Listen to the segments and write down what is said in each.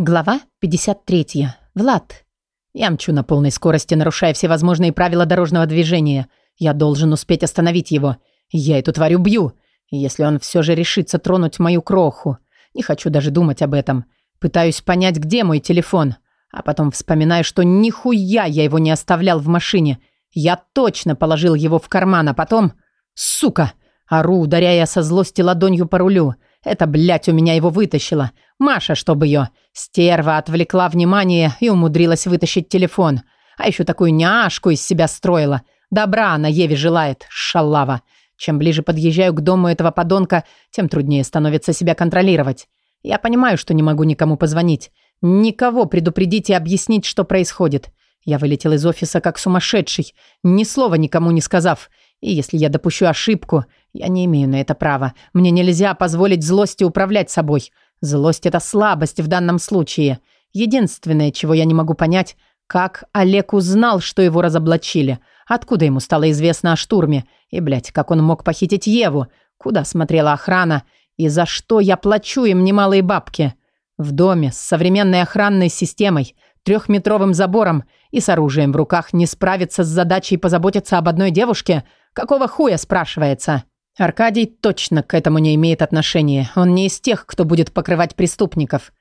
Глава 53. Влад. Я мчу на полной скорости, нарушая всевозможные правила дорожного движения. Я должен успеть остановить его. Я эту тварь убью, если он все же решится тронуть мою кроху. Не хочу даже думать об этом. Пытаюсь понять, где мой телефон. А потом вспоминаю, что нихуя я его не оставлял в машине. Я точно положил его в карман, а потом... Сука! Ору, ударяя со злости ладонью по рулю. Это, блядь, у меня его вытащило. Маша, чтобы ее стерва отвлекла внимание и умудрилась вытащить телефон. А еще такую няшку из себя строила. Добра она Еве желает, шалава. Чем ближе подъезжаю к дому этого подонка, тем труднее становится себя контролировать. Я понимаю, что не могу никому позвонить. Никого предупредить и объяснить, что происходит. Я вылетел из офиса как сумасшедший, ни слова никому не сказав. И если я допущу ошибку, я не имею на это права. Мне нельзя позволить злости управлять собой. Злость – это слабость в данном случае. Единственное, чего я не могу понять, как Олег узнал, что его разоблачили, откуда ему стало известно о штурме, и, блядь, как он мог похитить Еву, куда смотрела охрана, и за что я плачу им немалые бабки. В доме с современной охранной системой, трехметровым забором и с оружием в руках не справиться с задачей позаботиться об одной девушке? Какого хуя, спрашивается?» Аркадий точно к этому не имеет отношения. Он не из тех, кто будет покрывать преступников.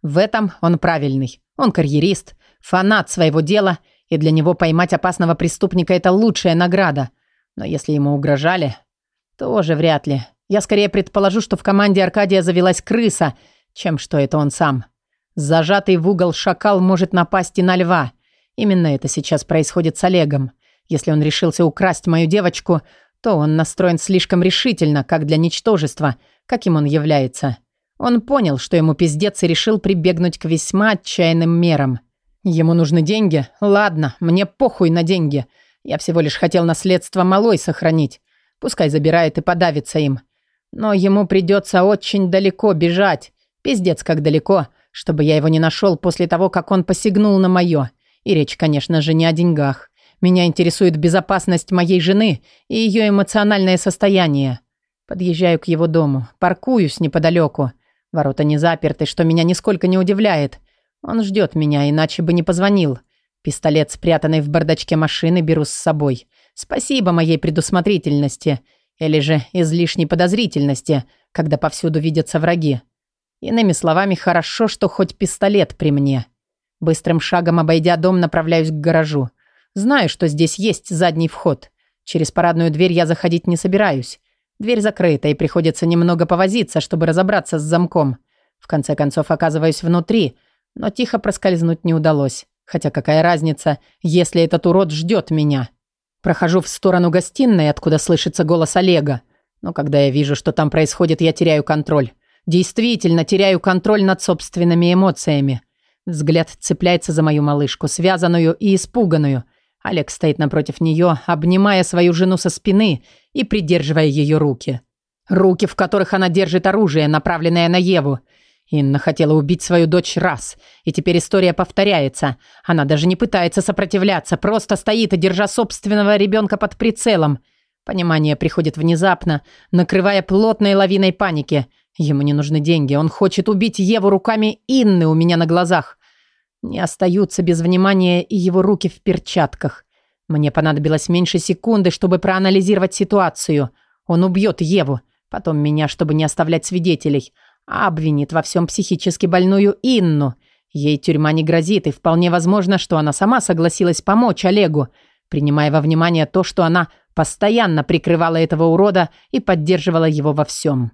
В этом он правильный. Он карьерист, фанат своего дела, и для него поймать опасного преступника – это лучшая награда. Но если ему угрожали, тоже вряд ли. Я скорее предположу, что в команде Аркадия завелась крыса, чем что это он сам. Зажатый в угол шакал может напасть и на льва. Именно это сейчас происходит с Олегом. Если он решился украсть мою девочку – что он настроен слишком решительно, как для ничтожества, каким он является. Он понял, что ему пиздец, и решил прибегнуть к весьма отчаянным мерам. Ему нужны деньги? Ладно, мне похуй на деньги. Я всего лишь хотел наследство малой сохранить. Пускай забирает и подавится им. Но ему придется очень далеко бежать. Пиздец, как далеко, чтобы я его не нашел после того, как он посягнул на мое. И речь, конечно же, не о деньгах. Меня интересует безопасность моей жены и ее эмоциональное состояние. Подъезжаю к его дому, паркуюсь неподалеку. Ворота не заперты, что меня нисколько не удивляет. Он ждет меня, иначе бы не позвонил. Пистолет, спрятанный в бардачке машины, беру с собой. Спасибо моей предусмотрительности. Или же излишней подозрительности, когда повсюду видятся враги. Иными словами, хорошо, что хоть пистолет при мне. Быстрым шагом, обойдя дом, направляюсь к гаражу. Знаю, что здесь есть задний вход. Через парадную дверь я заходить не собираюсь. Дверь закрыта, и приходится немного повозиться, чтобы разобраться с замком. В конце концов, оказываюсь внутри, но тихо проскользнуть не удалось. Хотя какая разница, если этот урод ждет меня? Прохожу в сторону гостиной, откуда слышится голос Олега. Но когда я вижу, что там происходит, я теряю контроль. Действительно, теряю контроль над собственными эмоциями. Взгляд цепляется за мою малышку, связанную и испуганную – Олег стоит напротив нее, обнимая свою жену со спины и придерживая ее руки. Руки, в которых она держит оружие, направленное на Еву. Инна хотела убить свою дочь раз, и теперь история повторяется. Она даже не пытается сопротивляться, просто стоит, держа собственного ребенка под прицелом. Понимание приходит внезапно, накрывая плотной лавиной паники. Ему не нужны деньги, он хочет убить Еву руками Инны у меня на глазах не остаются без внимания и его руки в перчатках. Мне понадобилось меньше секунды, чтобы проанализировать ситуацию. Он убьет Еву, потом меня, чтобы не оставлять свидетелей, а обвинит во всем психически больную Инну. Ей тюрьма не грозит, и вполне возможно, что она сама согласилась помочь Олегу, принимая во внимание то, что она постоянно прикрывала этого урода и поддерживала его во всем.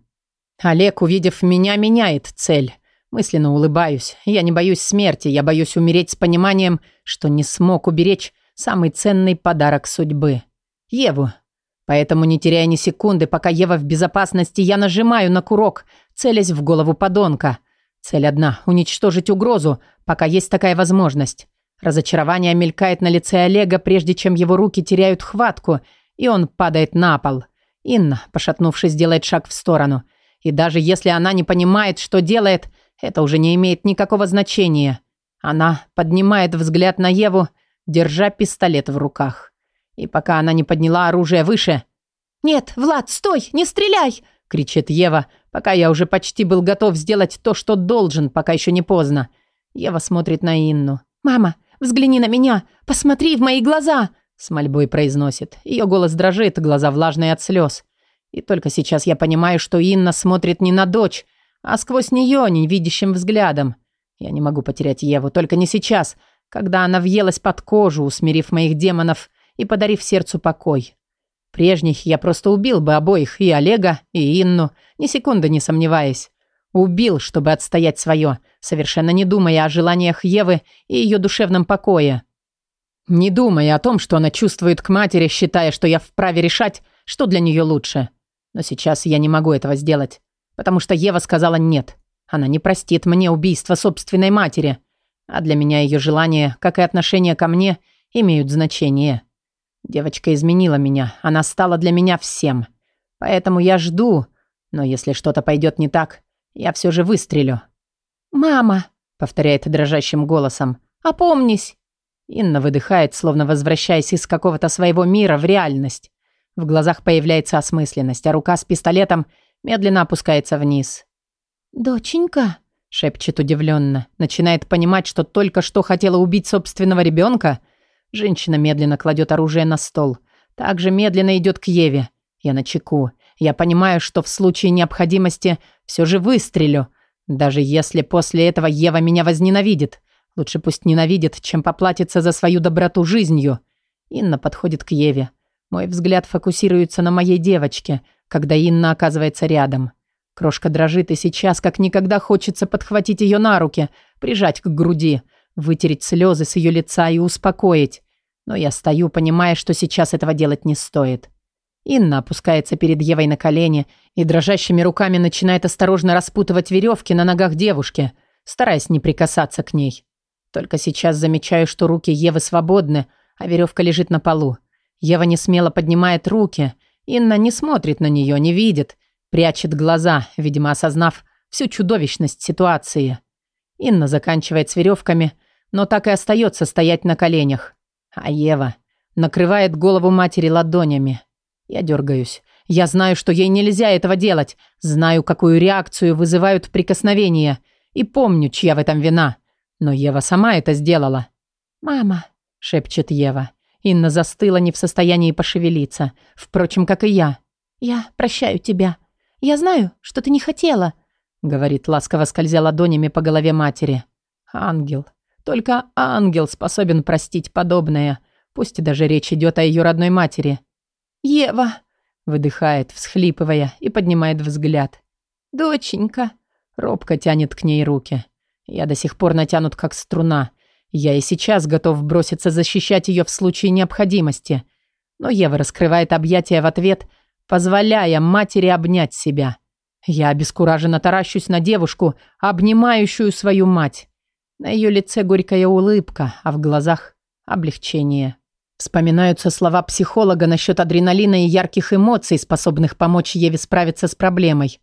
Олег, увидев меня, меняет цель. Мысленно улыбаюсь. Я не боюсь смерти, я боюсь умереть с пониманием, что не смог уберечь самый ценный подарок судьбы. Еву. Поэтому, не теряя ни секунды, пока Ева в безопасности, я нажимаю на курок, целясь в голову подонка. Цель одна – уничтожить угрозу, пока есть такая возможность. Разочарование мелькает на лице Олега, прежде чем его руки теряют хватку, и он падает на пол. Инна, пошатнувшись, делает шаг в сторону. И даже если она не понимает, что делает – это уже не имеет никакого значения. Она поднимает взгляд на Еву, держа пистолет в руках. И пока она не подняла оружие выше... «Нет, Влад, стой! Не стреляй!» — кричит Ева, пока я уже почти был готов сделать то, что должен, пока еще не поздно. Ева смотрит на Инну. «Мама, взгляни на меня! Посмотри в мои глаза!» С мольбой произносит. Ее голос дрожит, глаза влажные от слез. И только сейчас я понимаю, что Инна смотрит не на дочь, а сквозь нее невидящим взглядом. Я не могу потерять Еву, только не сейчас, когда она въелась под кожу, усмирив моих демонов и подарив сердцу покой. Прежних я просто убил бы обоих, и Олега, и Инну, ни секунды не сомневаясь. Убил, чтобы отстоять свое, совершенно не думая о желаниях Евы и ее душевном покое. Не думая о том, что она чувствует к матери, считая, что я вправе решать, что для нее лучше. Но сейчас я не могу этого сделать потому что Ева сказала «нет». Она не простит мне убийство собственной матери. А для меня ее желание, как и отношение ко мне, имеют значение. Девочка изменила меня. Она стала для меня всем. Поэтому я жду. Но если что-то пойдет не так, я все же выстрелю. «Мама», — повторяет дрожащим голосом, — «опомнись». Инна выдыхает, словно возвращаясь из какого-то своего мира в реальность. В глазах появляется осмысленность, а рука с пистолетом — медленно опускается вниз. «Доченька», – шепчет удивленно, начинает понимать, что только что хотела убить собственного ребенка. Женщина медленно кладет оружие на стол. Также медленно идет к Еве. Я на чеку. Я понимаю, что в случае необходимости все же выстрелю. Даже если после этого Ева меня возненавидит. Лучше пусть ненавидит, чем поплатится за свою доброту жизнью. Инна подходит к Еве. Мой взгляд фокусируется на моей девочке, когда Инна оказывается рядом. Крошка дрожит, и сейчас как никогда хочется подхватить ее на руки, прижать к груди, вытереть слезы с ее лица и успокоить. Но я стою, понимая, что сейчас этого делать не стоит. Инна опускается перед Евой на колени и дрожащими руками начинает осторожно распутывать веревки на ногах девушки, стараясь не прикасаться к ней. Только сейчас замечаю, что руки Евы свободны, а веревка лежит на полу. Ева не смело поднимает руки – Инна не смотрит на нее, не видит, прячет глаза, видимо, осознав всю чудовищность ситуации. Инна заканчивает с веревками, но так и остается стоять на коленях. А Ева накрывает голову матери ладонями. Я дергаюсь. Я знаю, что ей нельзя этого делать. Знаю, какую реакцию вызывают прикосновения. И помню, чья в этом вина. Но Ева сама это сделала. «Мама», — шепчет Ева, — Инна застыла, не в состоянии пошевелиться. Впрочем, как и я. «Я прощаю тебя. Я знаю, что ты не хотела», — говорит ласково, скользя ладонями по голове матери. «Ангел. Только ангел способен простить подобное, пусть даже речь идет о ее родной матери». «Ева», — выдыхает, всхлипывая, и поднимает взгляд. «Доченька», — робко тянет к ней руки. «Я до сих пор натянут, как струна» Я и сейчас готов броситься защищать ее в случае необходимости. Но Ева раскрывает объятия в ответ, позволяя матери обнять себя. Я обескураженно таращусь на девушку, обнимающую свою мать. На ее лице горькая улыбка, а в глазах облегчение. Вспоминаются слова психолога насчет адреналина и ярких эмоций, способных помочь Еве справиться с проблемой.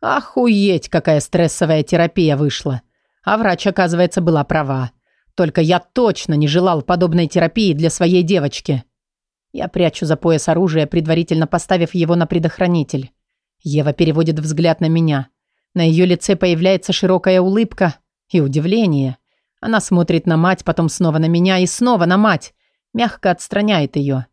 Охуеть, какая стрессовая терапия вышла. А врач, оказывается, была права. Только я точно не желал подобной терапии для своей девочки. Я прячу за пояс оружие, предварительно поставив его на предохранитель. Ева переводит взгляд на меня. На ее лице появляется широкая улыбка и удивление. Она смотрит на мать, потом снова на меня и снова на мать. Мягко отстраняет ее.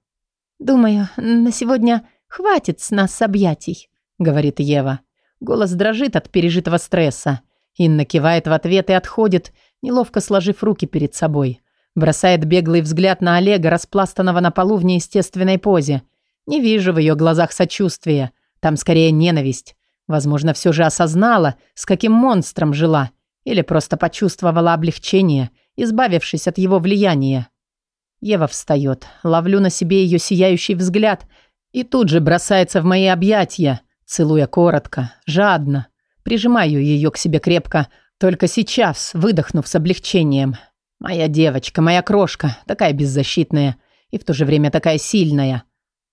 «Думаю, на сегодня хватит с нас объятий», — говорит Ева. Голос дрожит от пережитого стресса. Инна кивает в ответ и отходит, неловко сложив руки перед собой. Бросает беглый взгляд на Олега, распластанного на полу в неестественной позе. Не вижу в ее глазах сочувствия. Там скорее ненависть. Возможно, все же осознала, с каким монстром жила. Или просто почувствовала облегчение, избавившись от его влияния. Ева встает. Ловлю на себе ее сияющий взгляд и тут же бросается в мои объятия, целуя коротко, жадно. Прижимаю ее к себе крепко, только сейчас, выдохнув с облегчением. Моя девочка, моя крошка, такая беззащитная и в то же время такая сильная.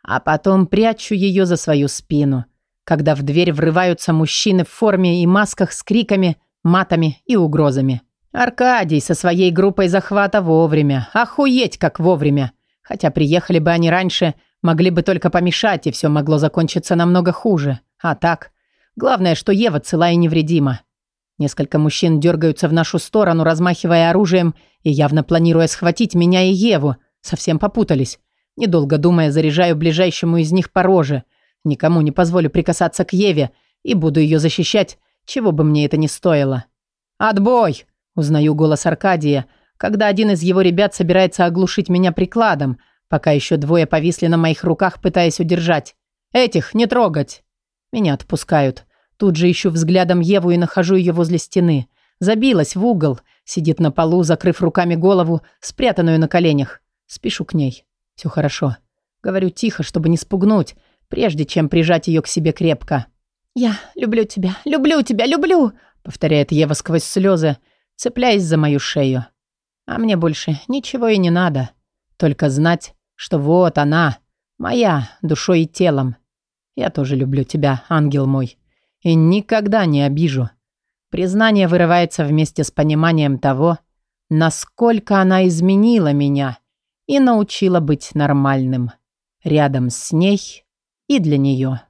А потом прячу ее за свою спину, когда в дверь врываются мужчины в форме и масках с криками, матами и угрозами. Аркадий со своей группой захвата вовремя. Охуеть, как вовремя. Хотя приехали бы они раньше, могли бы только помешать, и все могло закончиться намного хуже. А так... Главное, что Ева цела и невредима. Несколько мужчин дергаются в нашу сторону, размахивая оружием и явно планируя схватить меня и Еву. Совсем попутались. Недолго думая, заряжаю ближайшему из них по роже. Никому не позволю прикасаться к Еве и буду ее защищать, чего бы мне это ни стоило. «Отбой!» – узнаю голос Аркадия, когда один из его ребят собирается оглушить меня прикладом, пока еще двое повисли на моих руках, пытаясь удержать. «Этих не трогать!» Меня отпускают. Тут же ищу взглядом Еву и нахожу ее возле стены. Забилась в угол, сидит на полу, закрыв руками голову, спрятанную на коленях. Спешу к ней. Все хорошо. Говорю тихо, чтобы не спугнуть, прежде чем прижать ее к себе крепко. «Я люблю тебя, люблю тебя, люблю!» повторяет Ева сквозь слезы, цепляясь за мою шею. А мне больше ничего и не надо. Только знать, что вот она, моя, душой и телом. Я тоже люблю тебя, ангел мой и никогда не обижу. Признание вырывается вместе с пониманием того, насколько она изменила меня и научила быть нормальным. Рядом с ней и для нее.